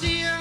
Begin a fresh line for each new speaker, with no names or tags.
see you.